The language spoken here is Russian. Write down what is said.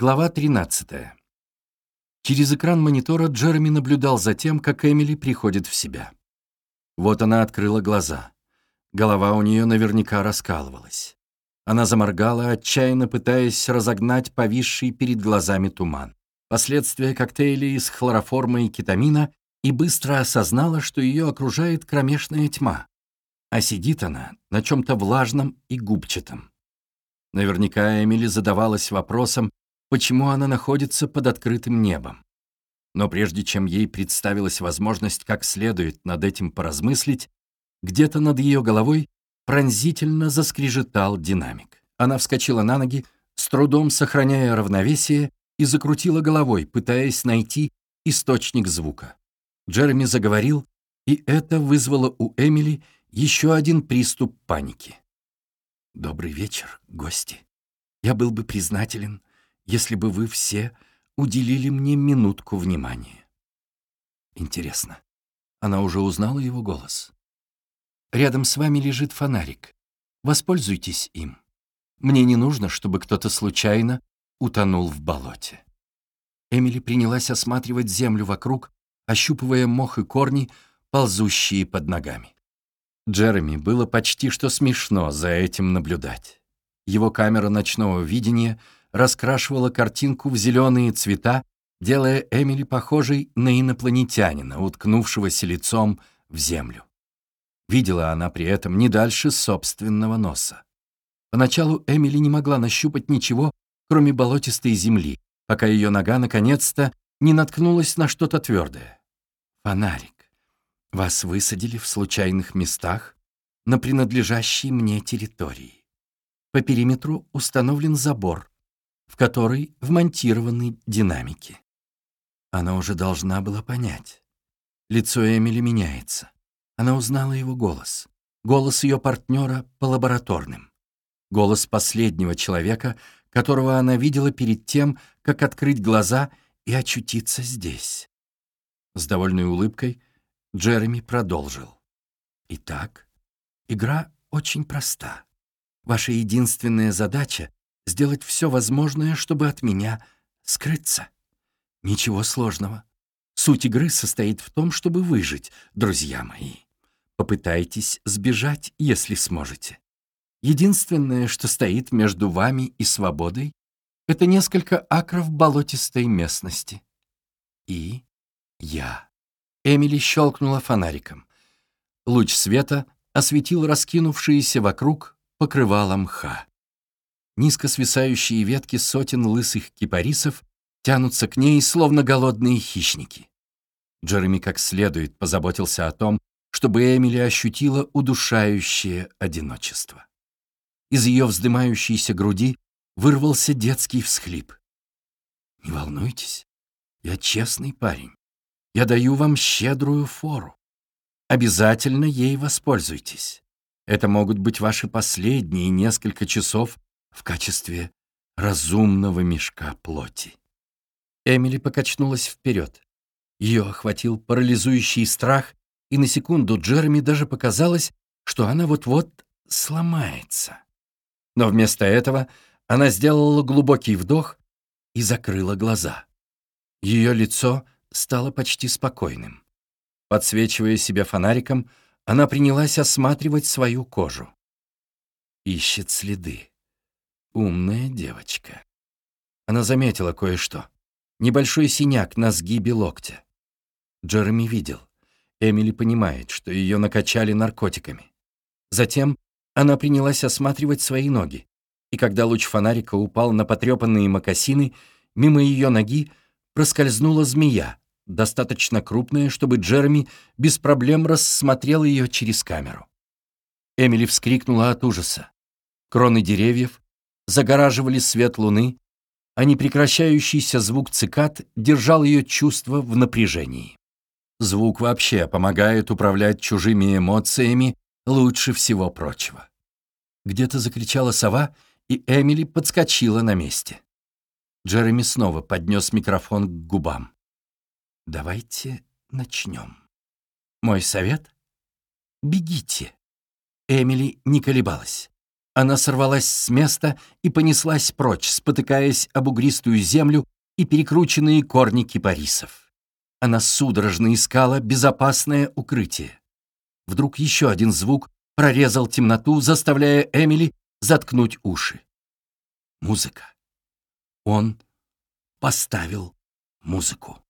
Глава 13. Через экран монитора Джереми наблюдал за тем, как Эмили приходит в себя. Вот она открыла глаза. Голова у нее наверняка раскалывалась. Она заморгала, отчаянно пытаясь разогнать повисший перед глазами туман. Последствия коктейля из хлороформа и кетамина и быстро осознала, что ее окружает кромешная тьма. А сидит она на чем-то влажном и губчатом. Наверняка Эмили задавалась вопросом, почему она находится под открытым небом. Но прежде чем ей представилась возможность как следует над этим поразмыслить, где-то над ее головой пронзительно заскрежетал динамик. Она вскочила на ноги, с трудом сохраняя равновесие, и закрутила головой, пытаясь найти источник звука. Джереми заговорил, и это вызвало у Эмили еще один приступ паники. «Добрый вечер, гости. Я был бы признателен, если бы вы все уделили мне минутку внимания. Интересно, она уже узнала его голос? Рядом с вами лежит фонарик. Воспользуйтесь им. Мне не нужно, чтобы кто-то случайно утонул в болоте. Эмили принялась осматривать землю вокруг, ощупывая мох и корни, ползущие под ногами. Джереми было почти что смешно за этим наблюдать. Его камера ночного видения — раскрашивала картинку в зеленые цвета, делая Эмили похожей на инопланетянина, уткнувшегося лицом в землю. Видела она при этом не дальше собственного носа. Поначалу Эмили не могла нащупать ничего, кроме болотистой земли, пока ее нога наконец-то не наткнулась на что-то твердое. Фонарик. Вас высадили в случайных местах на принадлежащей мне территории. По периметру установлен забор, в которой вмонтированы динамики. Она уже должна была понять. Лицо Эмили меняется. Она узнала его голос. Голос ее партнера по лабораторным. Голос последнего человека, которого она видела перед тем, как открыть глаза и очутиться здесь. С довольной улыбкой Джереми продолжил. Итак, игра очень проста. Ваша единственная задача сделать все возможное, чтобы от меня скрыться. Ничего сложного. Суть игры состоит в том, чтобы выжить, друзья мои. Попытайтесь сбежать, если сможете. Единственное, что стоит между вами и свободой, это несколько акров болотистой местности. И я. Эмили щелкнула фонариком. Луч света осветил раскинувшиеся вокруг покрывало мха. Низко свисающие ветки сотен лысых кипарисов тянутся к ней, словно голодные хищники. Джереми как следует позаботился о том, чтобы Эмили ощутила удушающее одиночество. Из ее вздымающейся груди вырвался детский всхлип. «Не волнуйтесь, я честный парень. Я даю вам щедрую фору. Обязательно ей воспользуйтесь. Это могут быть ваши последние несколько часов в качестве разумного мешка плоти. Эмили покачнулась вперед. Ее охватил парализующий страх, и на секунду Джереми даже показалось, что она вот-вот сломается. Но вместо этого она сделала глубокий вдох и закрыла глаза. Ее лицо стало почти спокойным. Подсвечивая себя фонариком, она принялась осматривать свою кожу. Ищет следы. Умная девочка. Она заметила кое-что. Небольшой синяк на сгибе локтя. Джереми видел. Эмили понимает, что ее накачали наркотиками. Затем она принялась осматривать свои ноги, и когда луч фонарика упал на потрепанные мокасины, мимо ее ноги проскользнула змея, достаточно крупная, чтобы Джереми без проблем рассмотрел ее через камеру. Эмили вскрикнула от ужаса. Кроны деревьев загораживали свет луны, а непрекращающийся звук цикад держал ее чувства в напряжении. Звук вообще помогает управлять чужими эмоциями лучше всего прочего. Где-то закричала сова, и Эмили подскочила на месте. Джереми снова поднес микрофон к губам. «Давайте начнем. Мой совет — бегите». Эмили не колебалась. Она сорвалась с места и понеслась прочь, спотыкаясь об угристую землю и перекрученные корни кипарисов. Она судорожно искала безопасное укрытие. Вдруг еще один звук прорезал темноту, заставляя Эмили заткнуть уши. Музыка. Он поставил музыку.